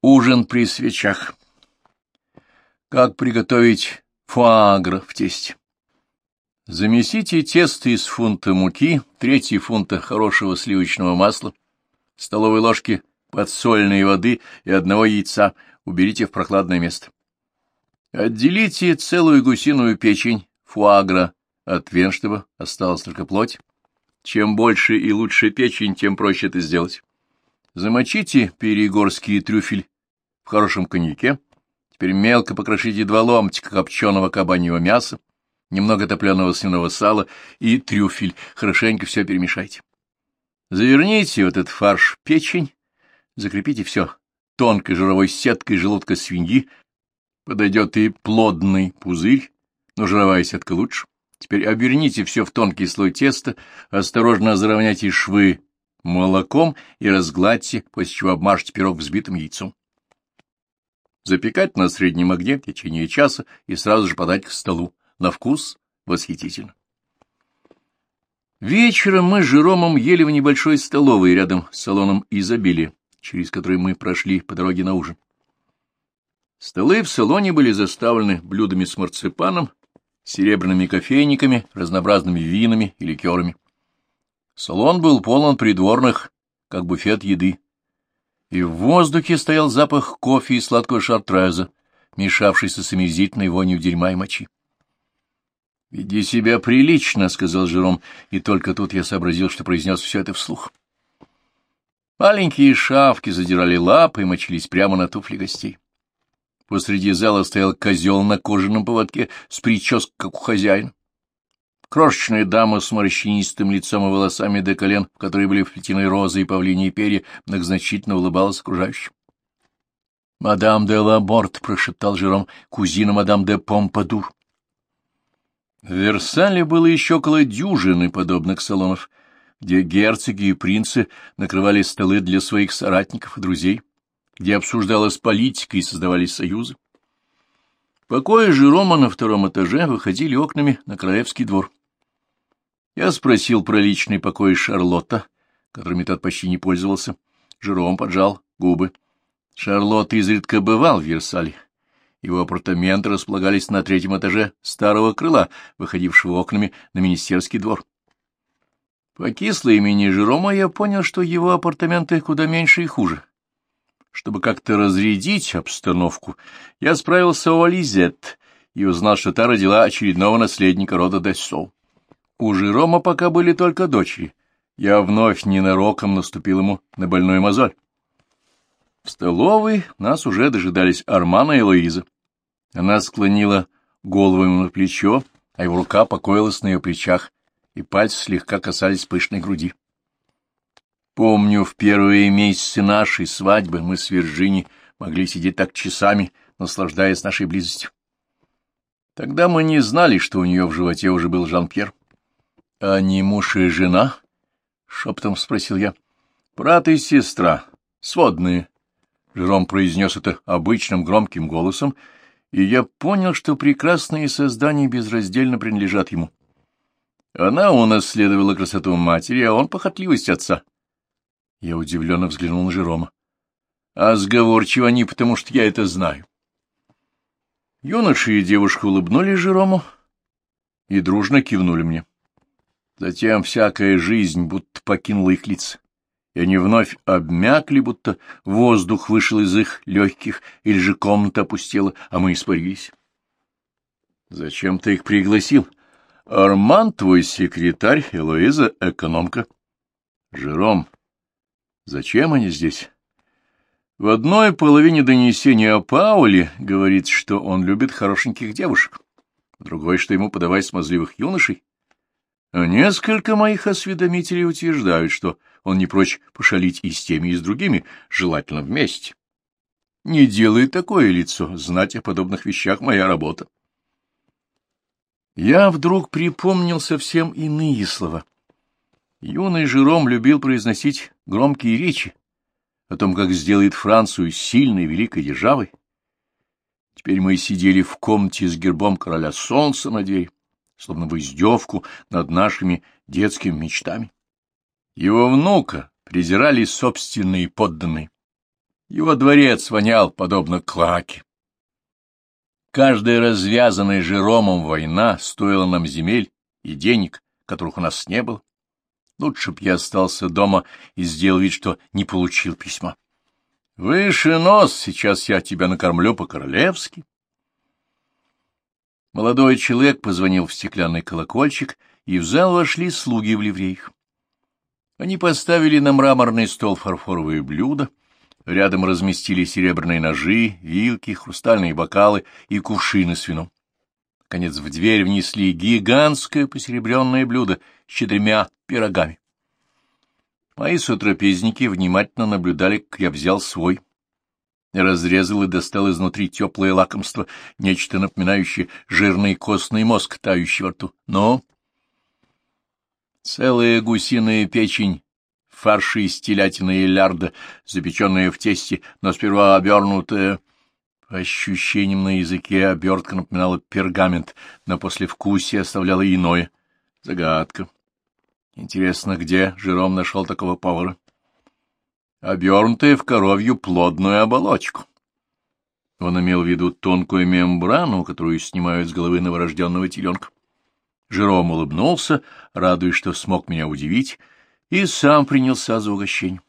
Ужин при свечах. Как приготовить фуагра в тесте? Замесите тесто из фунта муки, третьей фунта хорошего сливочного масла, столовой ложки подсольной воды и одного яйца. Уберите в прохладное место. Отделите целую гусиную печень, фуагра, от вен, чтобы осталась только плоть. Чем больше и лучше печень, тем проще это сделать. Замочите перегорский трюфель в хорошем коньяке. Теперь мелко покрошите два ломтика копченого кабаньего мяса, немного топленого свиного сала и трюфель. Хорошенько все перемешайте. Заверните в этот фарш печень, закрепите все тонкой жировой сеткой желудка свиньи. Подойдет и плодный пузырь, но жировая сетка лучше. Теперь оберните все в тонкий слой теста, осторожно заровняйте швы молоком и разгладьте, после чего обмажьте пирог взбитым яйцом. Запекать на среднем огне в течение часа и сразу же подать к столу. На вкус восхитительно. Вечером мы с Жеромом ели в небольшой столовой рядом с салоном изобилия, через который мы прошли по дороге на ужин. Столы в салоне были заставлены блюдами с марципаном, серебряными кофейниками, разнообразными винами и ликерами. Салон был полон придворных, как буфет еды. И в воздухе стоял запах кофе и сладкого шартреза, мешавшийся с омерзительной вонью дерьма и мочи. — Веди себя прилично, — сказал Жером, и только тут я сообразил, что произнес все это вслух. Маленькие шавки задирали лапы и мочились прямо на туфли гостей. Посреди зала стоял козел на кожаном поводке с прической, как у хозяина. Крошечная дама с морщинистым лицом и волосами до колен, в которые были вплетены розы и павлиньи перья, многозначительно улыбалась окружающим. — Мадам де Лаборт, — прошептал Жером, — кузина мадам де Помпадур. В Версале было еще около дюжины подобных салонов, где герцоги и принцы накрывали столы для своих соратников и друзей, где обсуждалась политика и создавались союзы. Покои Жерома на втором этаже выходили окнами на Королевский двор. Я спросил про личный покой Шарлотта, которыми тот почти не пользовался. Жером поджал губы. Шарлотт изредка бывал в Версале. Его апартаменты располагались на третьем этаже старого крыла, выходившего окнами на министерский двор. По кислой имени Жерома я понял, что его апартаменты куда меньше и хуже. Чтобы как-то разрядить обстановку, я справился у Ализет и узнал, что та родила очередного наследника рода Дессоу. У Жерома пока были только дочери. Я вновь ненароком наступил ему на больную мозоль. В столовой нас уже дожидались Армана и Луиза. Она склонила голову ему на плечо, а его рука покоилась на ее плечах, и пальцы слегка касались пышной груди. Помню, в первые месяцы нашей свадьбы мы с Вирджини могли сидеть так часами, наслаждаясь нашей близостью. Тогда мы не знали, что у нее в животе уже был Жан-Пьер. — А не муж и жена? — шепотом спросил я. — Брат и сестра, сводные. Жером произнес это обычным громким голосом, и я понял, что прекрасные создания безраздельно принадлежат ему. Она унаследовала красоту матери, а он — похотливость отца. Я удивленно взглянул на Жерома. — А сговорчивы они, потому что я это знаю. Юноша и девушка улыбнулись Жерому и дружно кивнули мне. Затем всякая жизнь будто покинула их лица, и они вновь обмякли, будто воздух вышел из их легких, или же комната опустела, а мы испарились. — Зачем ты их пригласил? — Арман, твой секретарь, Элоиза, экономка. — Жером, зачем они здесь? В одной половине донесения о Пауле говорится, что он любит хорошеньких девушек, в другой, что ему подавай смазливых юношей. А несколько моих осведомителей утверждают, что он не прочь пошалить и с теми, и с другими, желательно вместе. Не делай такое лицо, знать о подобных вещах моя работа. Я вдруг припомнил совсем иные слова. Юный Жером любил произносить громкие речи о том, как сделает Францию сильной великой державой. Теперь мы сидели в комнате с гербом короля солнца на двери словно в издевку над нашими детскими мечтами. Его внука презирали собственные подданные. Его дворец вонял, подобно клаке. Каждая развязанная Жеромом война стоила нам земель и денег, которых у нас не было. Лучше б я остался дома и сделал вид, что не получил письма. Выше нос, сейчас я тебя накормлю по-королевски. Молодой человек позвонил в стеклянный колокольчик, и в зал вошли слуги в ливреях. Они поставили на мраморный стол фарфоровые блюда, рядом разместили серебряные ножи, вилки, хрустальные бокалы и кувшины с вином. Наконец в дверь внесли гигантское посеребренное блюдо с четырьмя пирогами. Мои сотрапезники внимательно наблюдали, как я взял свой, разрезал и достал изнутри теплое лакомство, нечто напоминающее жирный костный мозг, тающий во рту. Но целая гусиная печень, фарши из телятины и лярда, запеченная в тесте, но сперва обернутая по ощущениям на языке обертка напоминала пергамент, но после вкусия оставляла иное. Загадка. Интересно, где Жером нашел такого повара? Обернутая в коровью плодную оболочку. Он имел в виду тонкую мембрану, которую снимают с головы новорожденного теленка. Жером улыбнулся, радуясь, что смог меня удивить, и сам принялся за угощение.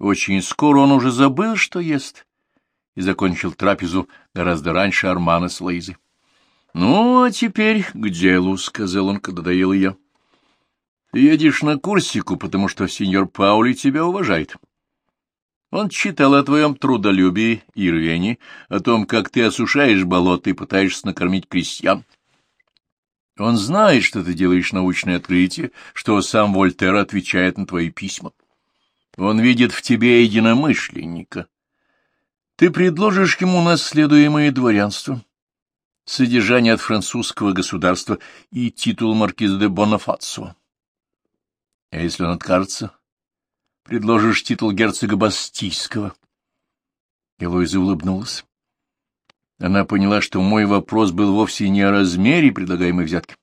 Очень скоро он уже забыл, что ест и закончил трапезу гораздо раньше Армана с Лейзой. — Ну, а теперь к делу, — сказал он, когда доел ее. — едешь на Курсику, потому что сеньор Паули тебя уважает. Он читал о твоем трудолюбии и рвении, о том, как ты осушаешь болото и пытаешься накормить крестьян. Он знает, что ты делаешь научное открытие, что сам Вольтер отвечает на твои письма. Он видит в тебе единомышленника, ты предложишь ему наследуемое дворянство, содержание от французского государства и титул маркиза де Бонафацио. А если он откажется, предложишь титул герцога Бастийского. Элойза улыбнулась. Она поняла, что мой вопрос был вовсе не о размере предлагаемой взятки.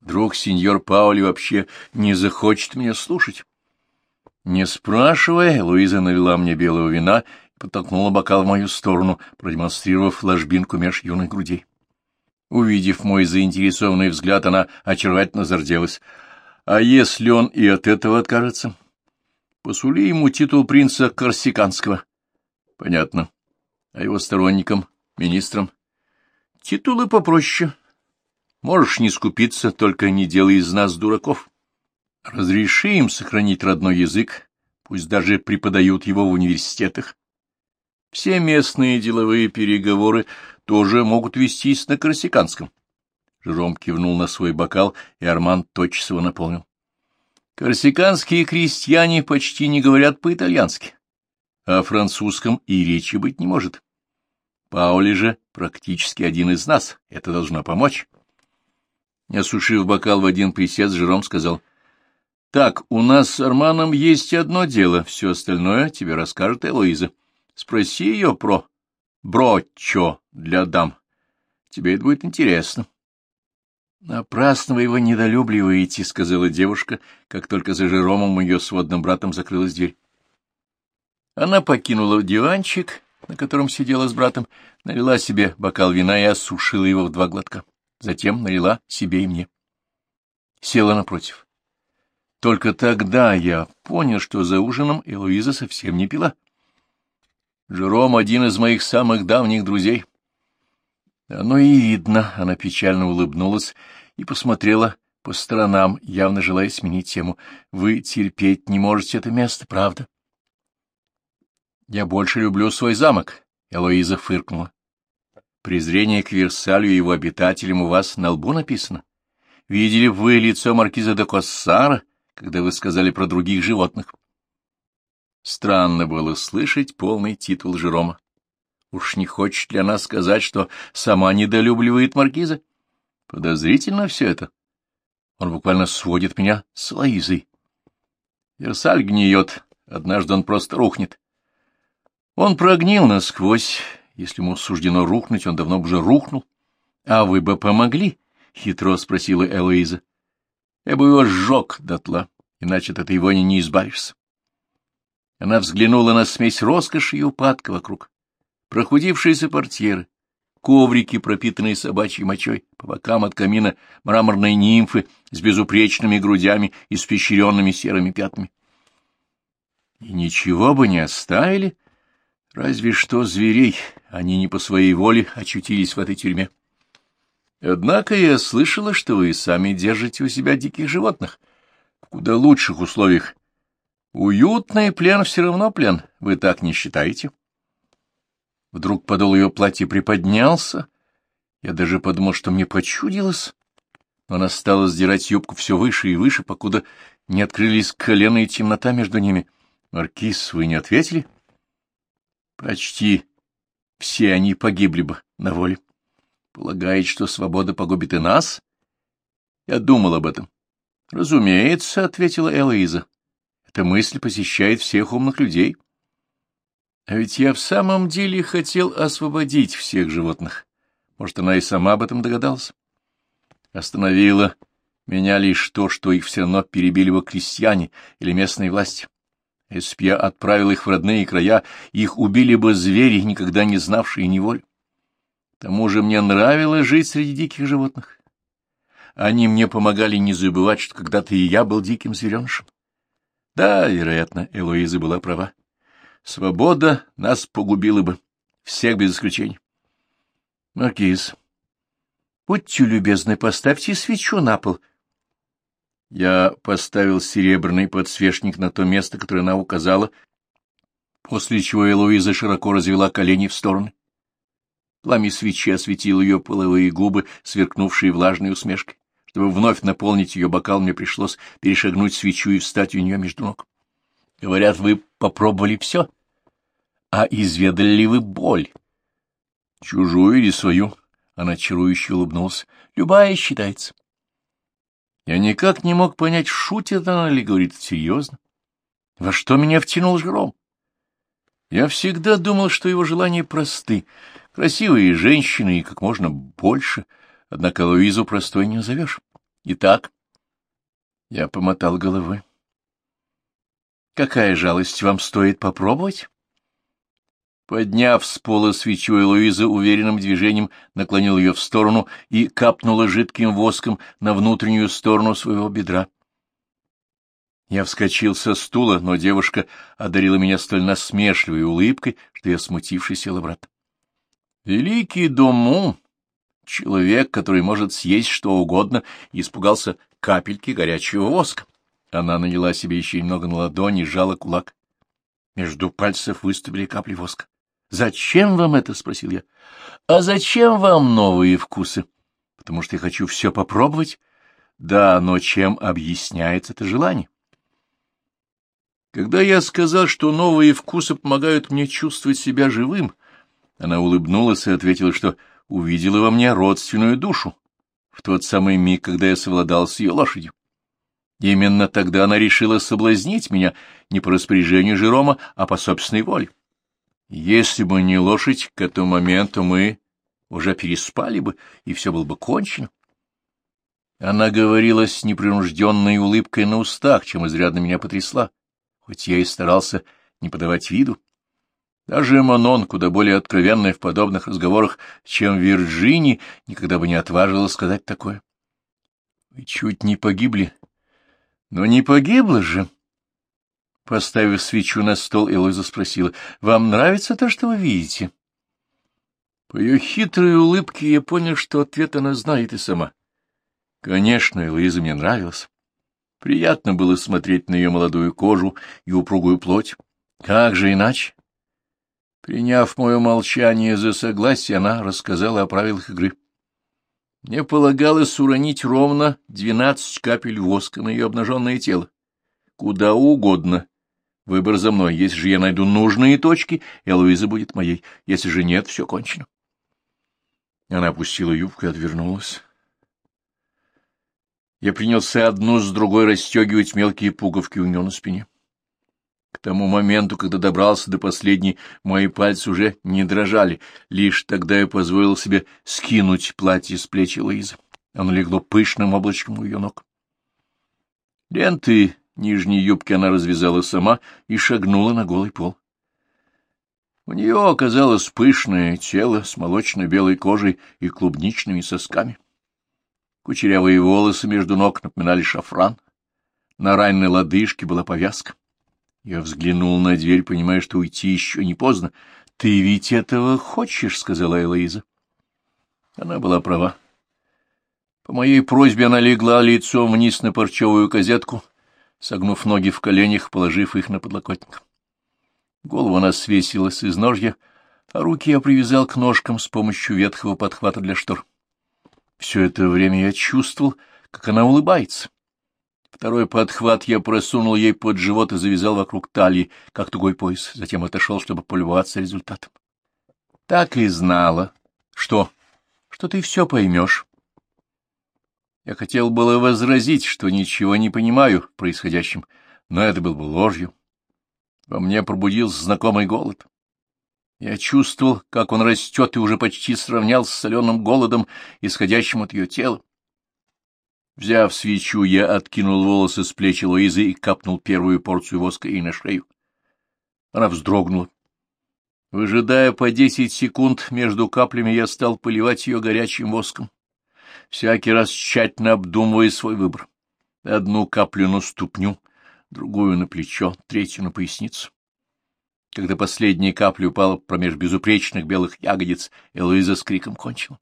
Вдруг сеньор Паули вообще не захочет меня слушать. Не спрашивая, Луиза налила мне белого вина подтолкнула бокал в мою сторону, продемонстрировав ложбинку меж юных грудей. Увидев мой заинтересованный взгляд, она очаровательно зарделась. А если он и от этого откажется? Посули ему титул принца Корсиканского. Понятно. А его сторонникам, министрам? Титулы попроще. Можешь не скупиться, только не делай из нас дураков. Разреши им сохранить родной язык, пусть даже преподают его в университетах. Все местные деловые переговоры тоже могут вестись на корсиканском. Жером кивнул на свой бокал, и Арман тотчас его наполнил. Корсиканские крестьяне почти не говорят по-итальянски, а французском и речи быть не может. Паули же практически один из нас, это должно помочь. Осушив бокал в один присед, Жером сказал, — Так, у нас с Арманом есть одно дело, все остальное тебе расскажет Элоиза. Спроси ее про броччо для дам. Тебе это будет интересно. — Напрасно вы его недолюбливаете, — сказала девушка, как только за Жеромом ее сводным братом закрылась дверь. Она покинула диванчик, на котором сидела с братом, налила себе бокал вина и осушила его в два глотка. Затем налила себе и мне. Села напротив. Только тогда я понял, что за ужином Элуиза совсем не пила. Жером — один из моих самых давних друзей. Оно и видно, она печально улыбнулась и посмотрела по сторонам, явно желая сменить тему. Вы терпеть не можете это место, правда? Я больше люблю свой замок, — Элоиза фыркнула. Презрение к Версалю и его обитателям у вас на лбу написано. Видели вы лицо маркиза де Коссара, когда вы сказали про других животных? Странно было слышать полный титул Жерома. Уж не хочет ли она сказать, что сама недолюбливает маркиза? Подозрительно все это. Он буквально сводит меня с Лоизой. Версаль гниет, однажды он просто рухнет. Он прогнил насквозь. Если ему суждено рухнуть, он давно бы уже рухнул. — А вы бы помогли? — хитро спросила Элоиза. — Я бы его сжег дотла, иначе от этой вони не избавишься. Она взглянула на смесь роскоши и упадка вокруг. Прохудившиеся портьеры, коврики, пропитанные собачьей мочой, по бокам от камина мраморные нимфы с безупречными грудями и спещренными серыми пятнами. И ничего бы не оставили, разве что зверей, они не по своей воле очутились в этой тюрьме. Однако я слышала, что вы сами держите у себя диких животных, в куда лучших условиях. Уютный плен все равно плен, вы так не считаете? Вдруг подол ее платья приподнялся. Я даже подумал, что мне почудилось. Но она стала сдирать юбку все выше и выше, покуда не открылись колено и темнота между ними. Маркиз, вы не ответили? Почти все они погибли бы на воле. Полагает, что свобода погубит и нас? Я думал об этом. Разумеется, — ответила Элоиза. Эта мысль посещает всех умных людей. А ведь я в самом деле хотел освободить всех животных. Может, она и сама об этом догадалась. Остановила меня лишь то, что их все равно перебили бы крестьяне или местные власти. Если б я отправил их в родные края, их убили бы звери, никогда не знавшие неволь. К тому же мне нравилось жить среди диких животных. Они мне помогали не забывать, что когда-то и я был диким зверенышем. Да, вероятно, Элоиза была права. Свобода нас погубила бы, всех без исключения. Маркиз, будьте любезны, поставьте свечу на пол. Я поставил серебряный подсвечник на то место, которое она указала, после чего Элоиза широко развела колени в стороны. Пламя свечи осветило ее половые губы, сверкнувшие влажной усмешкой. Чтобы вновь наполнить ее бокал, мне пришлось перешагнуть свечу и встать у нее между ног. Говорят, вы попробовали все. А изведали ли вы боль? Чужую или свою? Она чарующе улыбнулась. Любая считается. Я никак не мог понять, шутит она или говорит серьезно. Во что меня втянул Жером? Я всегда думал, что его желания просты. Красивые женщины и как можно больше. Однако Луизу простой не назовешь. Итак, я помотал головой. Какая жалость вам стоит попробовать? Подняв с пола свечу, Луиза уверенным движением наклонил ее в сторону и капнула жидким воском на внутреннюю сторону своего бедра. Я вскочил со стула, но девушка одарила меня столь насмешливой улыбкой, что я, смутившись, сел обратно. Великий Дому, человек, который может съесть что угодно, испугался капельки горячего воска. Она наняла себе еще немного на ладони и сжала кулак. Между пальцев выступили капли воска. — Зачем вам это? — спросил я. — А зачем вам новые вкусы? — Потому что я хочу все попробовать. Да, но чем объясняется это желание? Когда я сказал, что новые вкусы помогают мне чувствовать себя живым, она улыбнулась и ответила, что увидела во мне родственную душу в тот самый миг, когда я совладал с ее лошадью. Именно тогда она решила соблазнить меня не по распоряжению Жерома, а по собственной воле. Если бы не лошадь, к этому моменту мы уже переспали бы, и все было бы кончено. Она говорила с непринужденной улыбкой на устах, чем изрядно меня потрясла, хоть я и старался не подавать виду. Даже Манон, куда более откровенная в подобных разговорах, чем Вирджини, никогда бы не отважила сказать такое. — Вы чуть не погибли но не погибла же. Поставив свечу на стол, Элойза спросила, — Вам нравится то, что вы видите? По ее хитрой улыбке я понял, что ответ она знает и сама. Конечно, Элоиза мне нравилась. Приятно было смотреть на ее молодую кожу и упругую плоть. Как же иначе? Приняв мое молчание за согласие, она рассказала о правилах игры. Мне полагалось уронить ровно двенадцать капель воска на ее обнаженное тело. Куда угодно. Выбор за мной. Если же я найду нужные точки, Элуиза будет моей. Если же нет, все кончено. Она опустила юбку и отвернулась. Я принялся одну с другой расстегивать мелкие пуговки у нее на спине. К тому моменту, когда добрался до последней, мои пальцы уже не дрожали. Лишь тогда я позволил себе скинуть платье с плечи Луизы. Оно легло пышным облачком у ее ног. Ленты Нижние юбки она развязала сама и шагнула на голый пол. У нее оказалось пышное тело с молочно-белой кожей и клубничными сосками. Кучерявые волосы между ног напоминали шафран. На ранной лодыжке была повязка. Я взглянул на дверь, понимая, что уйти еще не поздно. — Ты ведь этого хочешь? — сказала Элоиза. Она была права. По моей просьбе она легла лицом вниз на парчевую козетку, согнув ноги в коленях, положив их на подлокотник. Голову она свесила с изножья, а руки я привязал к ножкам с помощью ветхого подхвата для штор. Все это время я чувствовал, как она улыбается. Второй подхват я просунул ей под живот и завязал вокруг талии, как тугой пояс, затем отошел, чтобы полюбоваться результатом. Так и знала. Что? Что ты все поймешь. Я хотел было возразить, что ничего не понимаю в происходящем, но это было бы ложью. Во мне пробудился знакомый голод. Я чувствовал, как он растет и уже почти сравнял с соленым голодом, исходящим от ее тела. Взяв свечу, я откинул волосы с плечи Луизы и капнул первую порцию воска ей на шею. Она вздрогнула. Выжидая по десять секунд, между каплями я стал поливать ее горячим воском, всякий раз тщательно обдумывая свой выбор. Одну каплю на ступню, другую на плечо, третью на поясницу. Когда последняя капля упала промеж безупречных белых ягодиц, Элоиза с криком кончила.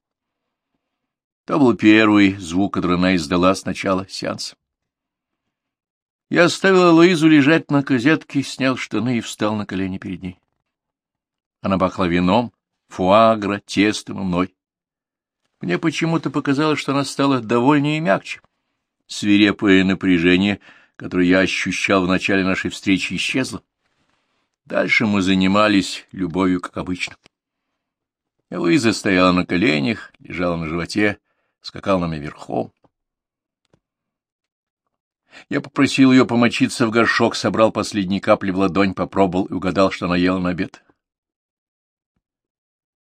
То был первый звук, который она издала с начала сеанса. Я оставил Луизу лежать на козетке, снял штаны и встал на колени перед ней. Она пахла вином, фуагра, тестом и мной. Мне почему-то показалось, что она стала довольнее и мягче. Свирепое напряжение, которое я ощущал в начале нашей встречи, исчезло. Дальше мы занимались любовью, как обычно. Луиза стояла на коленях, лежала на животе, скакал нами верхом. Я попросил ее помочиться в горшок, собрал последние капли в ладонь, попробовал и угадал, что она ела на обед.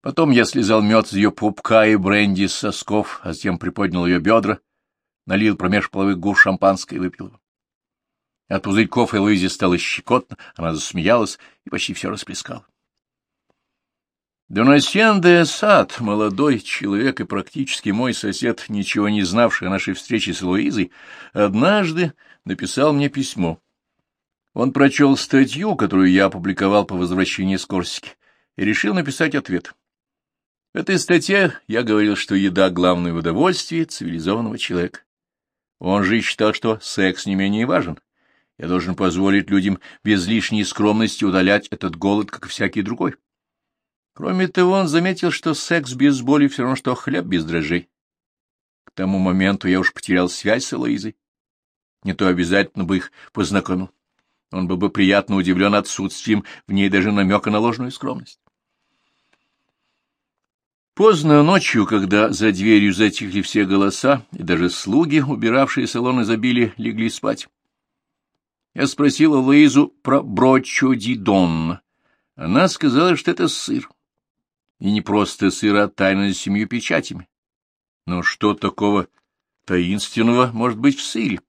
Потом я слезал мед с ее пупка и бренди с сосков, а затем приподнял ее бедра, налил промеж половых губ шампанское и выпил его. От пузырьков Элуизе стало щекотно, она засмеялась и почти все расплескала. Донасьен де Сад, молодой человек и практически мой сосед, ничего не знавший о нашей встрече с Луизой, однажды написал мне письмо. Он прочел статью, которую я опубликовал по возвращении с Корсики, и решил написать ответ. В этой статье я говорил, что еда — главное удовольствие цивилизованного человека. Он же считал, что секс не менее важен. Я должен позволить людям без лишней скромности удалять этот голод, как и всякий другой. Кроме того, он заметил, что секс без боли все равно, что хлеб без дрожжей. К тому моменту я уж потерял связь с Элоизой. Не то обязательно бы их познакомил. Он был бы приятно удивлен отсутствием в ней даже намека на ложную скромность. Поздно ночью, когда за дверью затихли все голоса, и даже слуги, убиравшие салон изобилия, легли спать, я спросила Луизу про брочо ди Донна. Она сказала, что это сыр. И не просто сыр, а семью печатями. Но что такого таинственного может быть в сыре?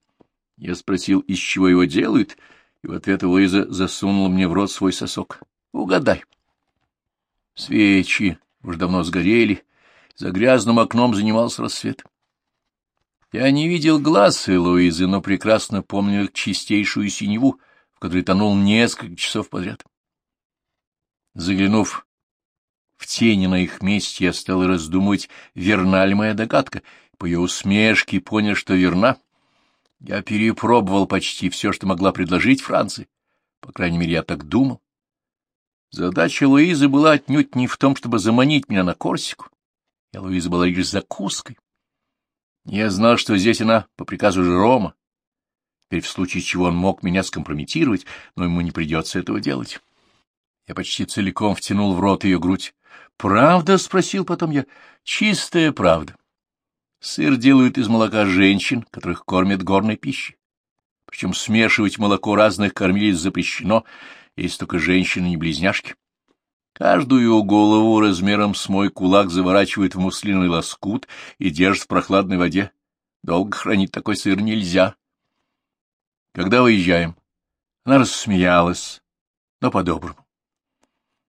Я спросил, из чего его делают, и в ответ Луиза засунула мне в рот свой сосок. Угадай. Свечи уже давно сгорели, за грязным окном занимался рассвет. Я не видел глаз Луизы, но прекрасно помнил чистейшую синеву, в которой тонул несколько часов подряд. Заглянув в тени на их месте я стал раздумывать, верна ли моя догадка. По ее усмешке понял, что верна. Я перепробовал почти все, что могла предложить Франции. По крайней мере, я так думал. Задача Луизы была отнюдь не в том, чтобы заманить меня на Корсику. И Луиза была лишь закуской. Я знал, что здесь она по приказу Жерома. Теперь в случае чего он мог меня скомпрометировать, но ему не придется этого делать. Я почти целиком втянул в рот ее грудь. «Правда?» — спросил потом я. «Чистая правда. Сыр делают из молока женщин, которых кормят горной пищей. Причем смешивать молоко разных кормилиц запрещено, если только женщины не близняшки. Каждую голову размером с мой кулак заворачивают в муслиновый лоскут и держат в прохладной воде. Долго хранить такой сыр нельзя. когда выезжаем. Она рассмеялась, но по-доброму.